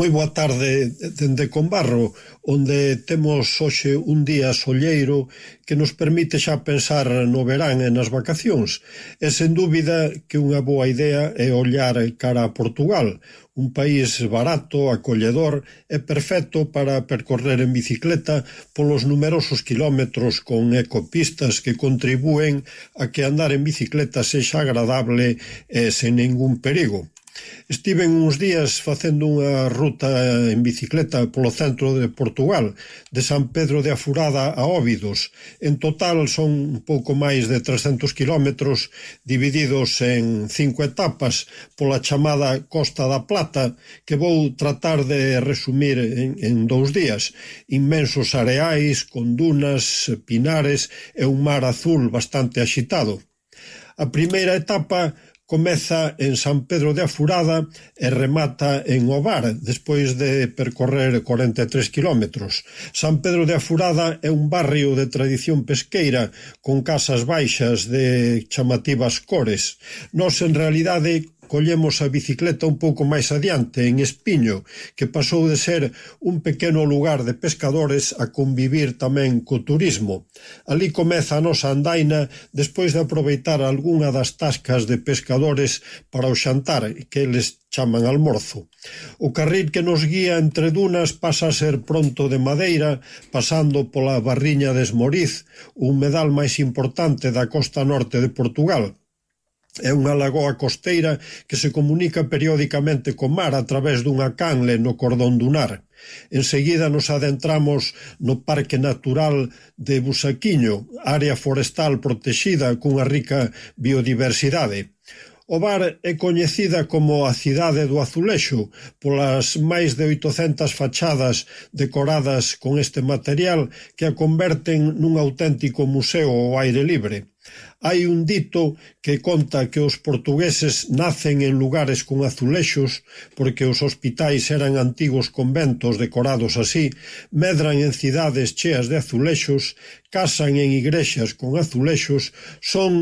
Moi boa tarde dende Conbarro, onde temos hoxe un día solleiro que nos permite xa pensar no verán e nas vacacións. E sen dúbida que unha boa idea é ollar cara a Portugal, un país barato, acolledor e perfecto para percorrer en bicicleta polos numerosos quilómetros con ecopistas que contribúen a que andar en bicicleta sexa agradable e sen ningún perigo. Estiven uns días facendo unha ruta en bicicleta polo centro de Portugal, de San Pedro de Afurada a Óbidos. En total son un pouco máis de 300 kilómetros divididos en cinco etapas pola chamada Costa da Plata, que vou tratar de resumir en, en dous días. Inmensos areais, con dunas, pinares e un mar azul bastante axitado. A primeira etapa Comeza en San Pedro de Afurada e remata en Ovar, despois de percorrer 43 kilómetros. San Pedro de Afurada é un barrio de tradición pesqueira con casas baixas de chamativas cores. Nos, en realidade, collemos a bicicleta un pouco máis adiante, en Espiño, que pasou de ser un pequeno lugar de pescadores a convivir tamén co turismo. Alí comeza a nosa andaina despois de aproveitar algunha das tascas de pescadores para o xantar, que eles chaman almorzo. O carril que nos guía entre dunas pasa a ser pronto de madeira, pasando pola barriña de Esmoriz, o medal máis importante da costa norte de Portugal. É unha lagoa costeira que se comunica periódicamente co mar a través dunha canle no cordón dunar. Enseguida nos adentramos no Parque Natural de Busaquiño, área forestal protexida cunha rica biodiversidade. O bar é coñecida como a cidade do azulexo polas máis de 800 fachadas decoradas con este material que a converten nun auténtico museo ao aire libre. Hai un dito que conta que os portugueses nacen en lugares con azulexos porque os hospitais eran antigos conventos decorados así, medran en cidades cheas de azulexos, casan en igrexas con azulexos, son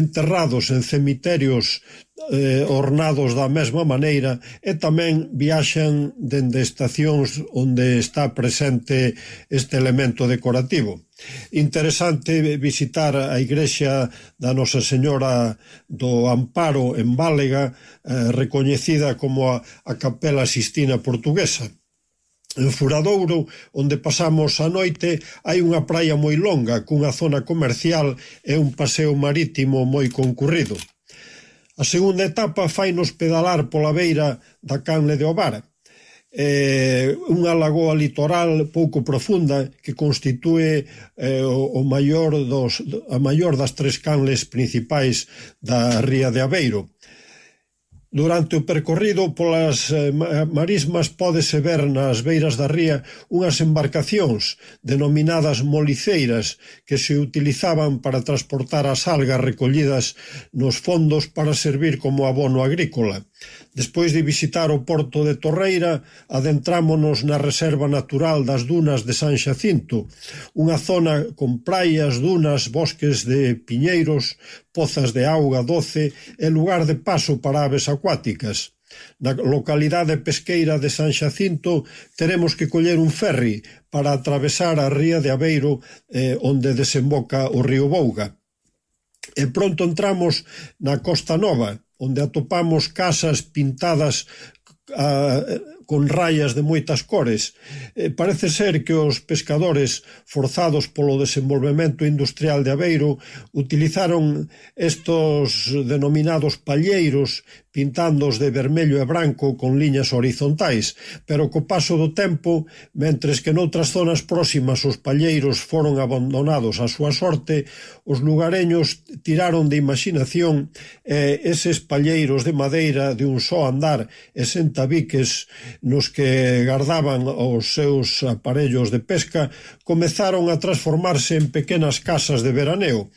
enterrados en cemiterios eh, ornados da mesma maneira e tamén viaxan dende estacións onde está presente este elemento decorativo. Interesante visitar a igrexa da Nosa Señora do Amparo en Válega, eh, recoñecida como a, a Capela Sistina Portuguesa. En Furadouro, onde pasamos a noite, hai unha praia moi longa, cunha zona comercial e un paseo marítimo moi concurrido. A segunda etapa fainos pedalar pola beira da canle de Ovara eh, unha lagoa litoral pouco profunda que constitúe eh, o, o maior dos, a maior das tres canles principais da ría de Aveiro. Durante o percorrido polas eh, marismas pódese ver nas beiras da ría unhas embarcacións denominadas moliceiras que se utilizaban para transportar as algas recollidas nos fondos para servir como abono agrícola. Despois de visitar o porto de Torreira adentrámonos na reserva natural das dunas de San Xacinto, unha zona con praias, dunas, bosques de piñeiros, pozas de auga doce e lugar de paso para aves acuáticas. Na localidade pesqueira de San Xacinto teremos que coller un ferry para atravesar a ría de Aveiro eh, onde desemboca o río Bouga. E pronto entramos na Costa Nova, onde atopamos casas pintadas a, con raias de moitas cores. Eh, parece ser que os pescadores forzados polo desenvolvemento industrial de Aveiro utilizaron estos denominados palleiros pintándoos de vermello e branco con liñas horizontais, pero co paso do tempo, mentres que noutras zonas próximas os palleiros foron abandonados á súa sorte, os lugareños tiraron de imaginación e eh, eses palleiros de madeira de un só andar e sen tabiques nos que gardaban os seus aparellos de pesca comezaron a transformarse en pequenas casas de veraneo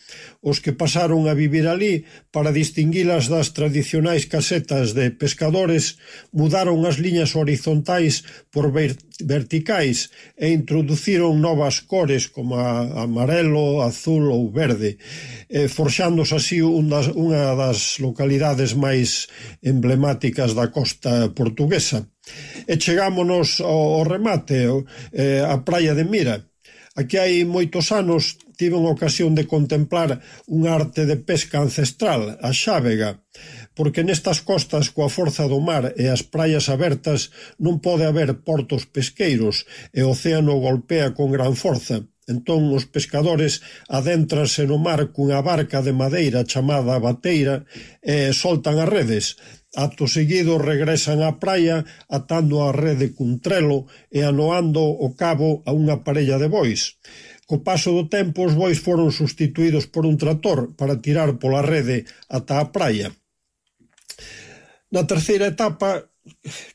os que pasaron a vivir alí para distinguilas das tradicionais casetas de pescadores mudaron as liñas horizontais por verticais e introduciron novas cores como a amarelo, azul ou verde, eh, forxándose así unha das localidades máis emblemáticas da costa portuguesa. E chegámonos ao remate, eh, a Praia de Mira, Aquí hai moitos anos tiven ocasión de contemplar un arte de pesca ancestral, a xávega, porque nestas costas coa forza do mar e as praias abertas non pode haber portos pesqueiros e o océano golpea con gran forza. Entón os pescadores adéntranse no mar cunha barca de madeira chamada bateira e soltan as redes. Acto seguido regresan á praia atando a rede cun trelo e anoando o cabo a unha parella de bois. Co paso do tempo os bois foron substituídos por un trator para tirar pola rede ata a praia. Na terceira etapa,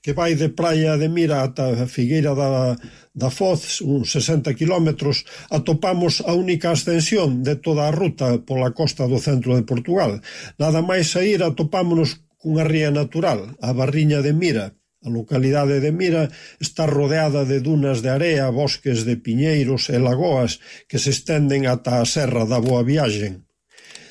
que vai de Praia de Mira ata a Figueira da, da Foz, uns 60 kilómetros, atopamos a única ascensión de toda a ruta pola costa do centro de Portugal. Nada máis sair atopámonos cunha ría natural, a Barriña de Mira, A localidade de Mira está rodeada de dunas de area, bosques de piñeiros e lagoas que se estenden ata a Serra da Boa Viaxen.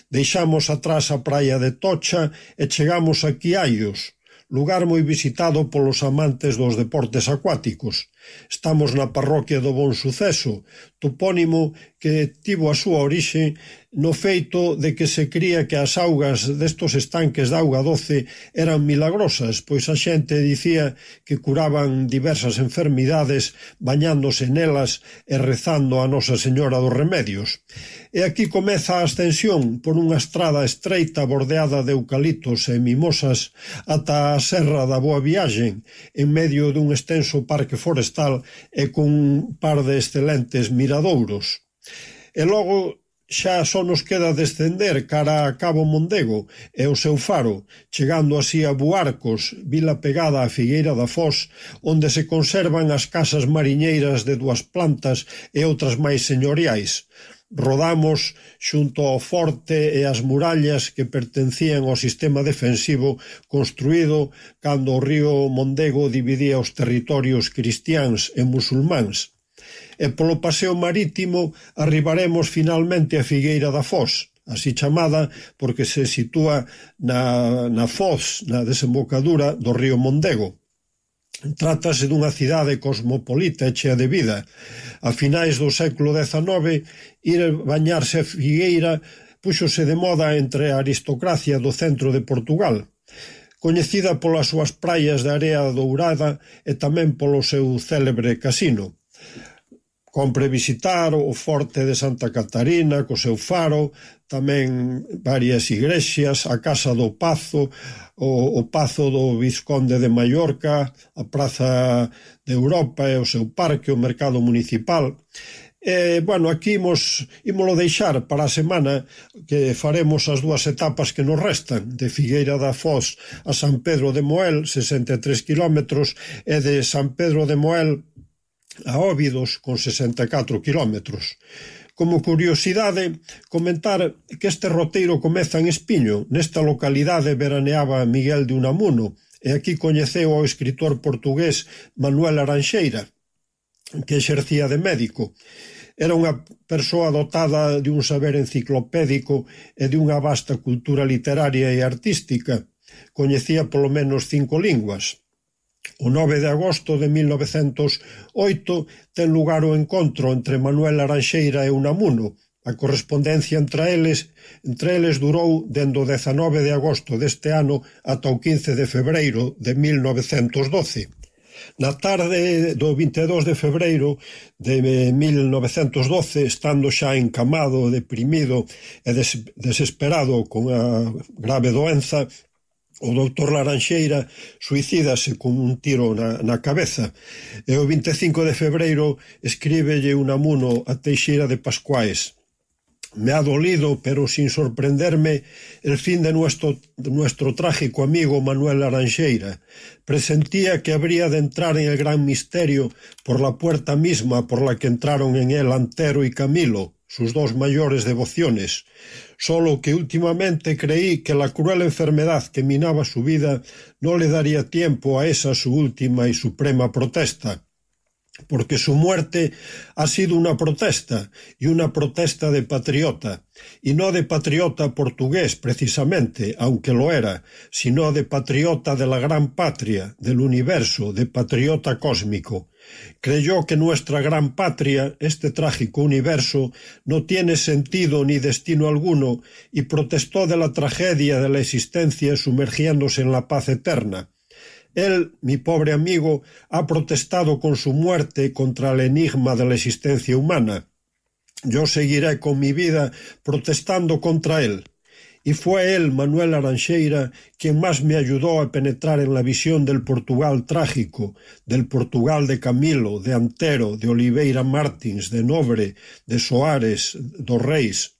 Deixamos atrás a praia de Tocha e chegamos a Quiaios, lugar moi visitado polos amantes dos deportes acuáticos. Estamos na parroquia do Bon Suceso, topónimo que tivo a súa orixe no feito de que se cría que as augas destos estanques de auga doce eran milagrosas, pois a xente dicía que curaban diversas enfermidades bañándose nelas e rezando a Nosa Señora dos Remedios. E aquí comeza a ascensión por unha estrada estreita bordeada de eucaliptos e mimosas ata a Serra da Boa Viaxen, en medio dun extenso parque forestal forestal e cun par de excelentes miradouros. E logo xa só nos queda descender cara a Cabo Mondego e o seu faro, chegando así a Buarcos, vila pegada á Figueira da Foz, onde se conservan as casas mariñeiras de dúas plantas e outras máis señoriais rodamos xunto ao forte e as murallas que pertencían ao sistema defensivo construído cando o río Mondego dividía os territorios cristiáns e musulmáns. E polo paseo marítimo arribaremos finalmente a Figueira da Foz, así chamada porque se sitúa na, na Foz, na desembocadura do río Mondego Trátase dunha cidade cosmopolita e chea de vida. A finais do século XIX, ir bañarse a Figueira púxose de moda entre a aristocracia do centro de Portugal coñecida polas súas praias de area dourada e tamén polo seu célebre casino. Compre visitar o forte de Santa Catarina co seu faro, tamén varias igrexas, a Casa do Pazo, o, o Pazo do Vizconde de Mallorca, a Praza de Europa e o seu parque, o mercado municipal. E, bueno, aquí imos, imolo deixar para a semana que faremos as dúas etapas que nos restan de Figueira da Foz a San Pedro de Moel, 63 km e de San Pedro de Moel a Óbidos con 64 kilómetros. Como curiosidade, comentar que este roteiro comeza en Espiño. Nesta localidade veraneaba Miguel de Unamuno e aquí coñeceu ao escritor portugués Manuel Aranxeira, que exercía de médico era unha persoa dotada de un saber enciclopédico e de unha vasta cultura literaria e artística. Coñecía polo menos cinco linguas. O 9 de agosto de mil novecentos oito ten lugar o encontro entre Manuel Aranxeira e Unamuno, A correspondencia entre eles entre eles durou dende o dezanove de agosto deste ano ata o 15 de febreiro de 1912. Na tarde do 22 de febreiro de 1912, estando xa encamado, deprimido e desesperado con a grave doenza, O doutor Laranxeira suicídase cun un tiro na, na cabeza e o 25 de febreiro escríbelle un amuno a Teixeira de Pascuais. Me ha dolido, pero sin sorprenderme, el fin de nuestro, de nuestro trágico amigo Manuel Laranxeira. Presentía que habría de entrar en el gran misterio por la puerta misma por la que entraron en él Antero y Camilo, sus dos mayores devociones, solo que últimamente creí que la cruel enfermedad que minaba su vida no le daría tiempo a esa su última y suprema protesta porque su muerte ha sido una protesta, y una protesta de patriota, y no de patriota portugués precisamente, aunque lo era, sino de patriota de la gran patria, del universo, de patriota cósmico. Creyó que nuestra gran patria, este trágico universo, no tiene sentido ni destino alguno, y protestó de la tragedia de la existencia sumergiéndose en la paz eterna Él, mi pobre amigo, ha protestado con su muerte contra el enigma de la existencia humana. Yo seguiré con mi vida protestando contra él. Y fue él, Manuel Arancheira, quien más me ayudó a penetrar en la visión del Portugal trágico, del Portugal de Camilo, de Antero, de Oliveira Martins, de Nobre, de Soares, dos Reis.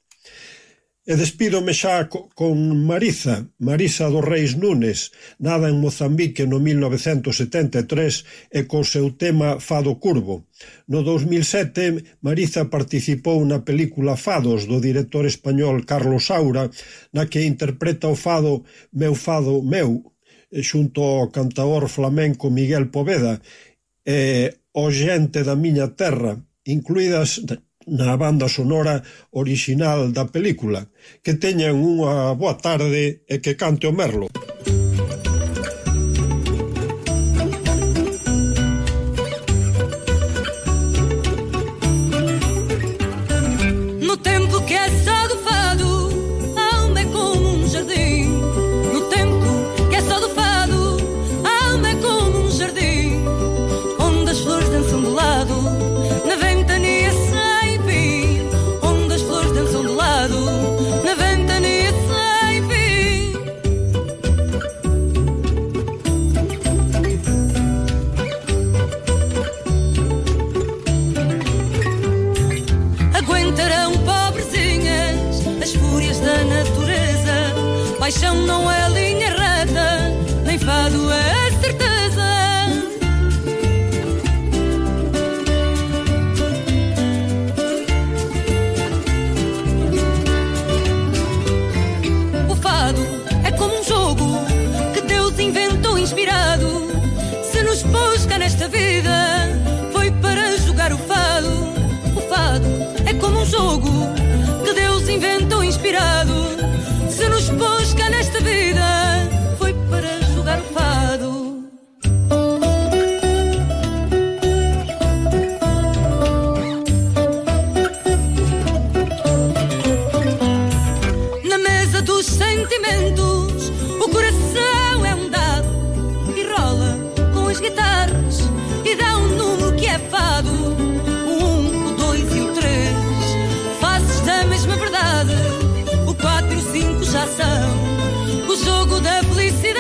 E despídome xa con Marisa, Marisa dos Reis Nunes, nada en Mozambique no 1973 e co seu tema Fado Curvo. No 2007, Marisa participou na película Fados do director español Carlos Saura, na que interpreta o fado Meu Fado Meu, xunto ao cantaor flamenco Miguel Poveda e o xente da miña terra, incluídas na banda sonora orixinal da película. Que teñan unha boa tarde e que cante o Merlo. Música Dos sentimentos, o coração é um dado e rola com as guitarras e dá um número que é fado. O um, o dois e o três, faces da mesma verdade. O quatro e o cinco já são jogo da felicidade.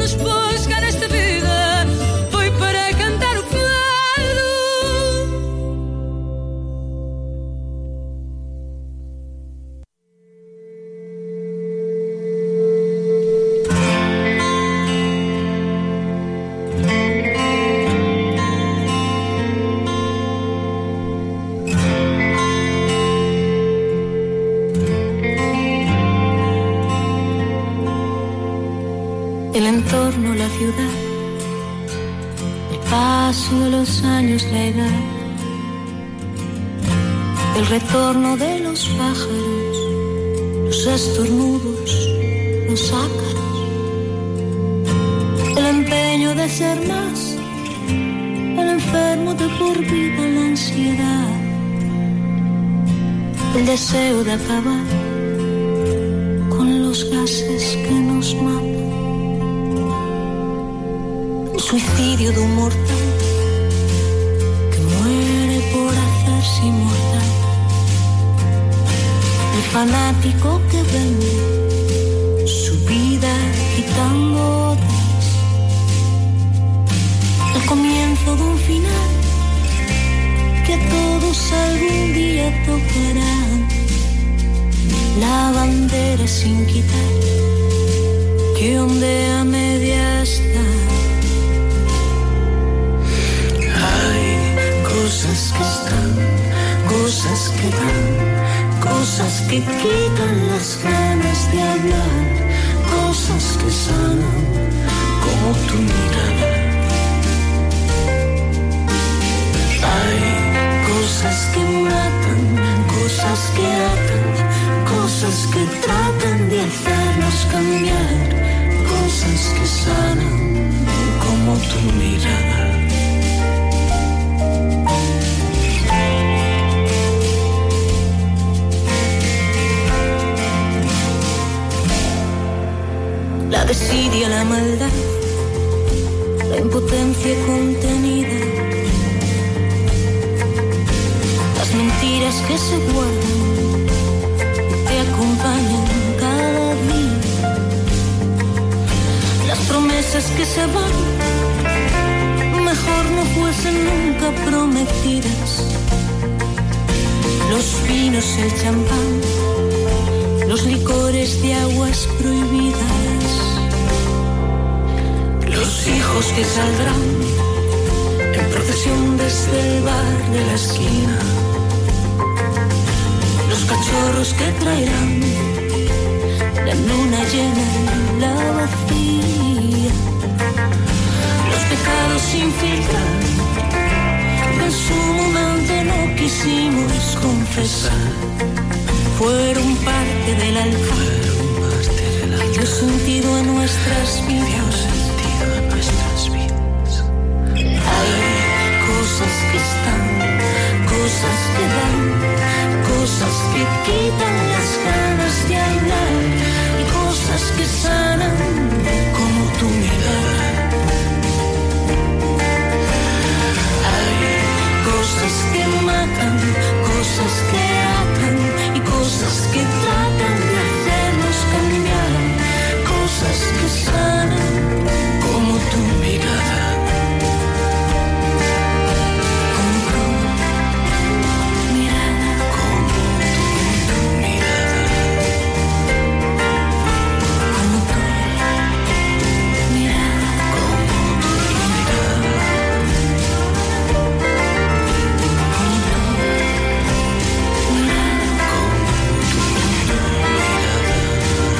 anos depois el retorno de los pájaros, los estornudos, los ácaros, sueño de ser más, el enfermo de por vida la ansiedad, el deseo de acabar con los gases que nos matan, el suicidio de un mortal inmortal, el fanático que vende su vida quitando el comienzo de un final que todos algún día tocará. La bandera sin quitar que ondea media está. Cosas que están, cosas que dan, cosas que quitan las ganas de hablar, cosas que sanan como tu mirada. Que se van, mejor no fuesen nunca prometidas, los vinos, el champán, los licores de aguas prohibidas, los hijos que saldrán en procesión desde el bar de la esquina, los cachorros que traerán la luna llena y la vacía, confesar fueron parte del altar. Dio sentido a nuestras vidas. Hay cosas que están, cosas que dan, cosas que quitan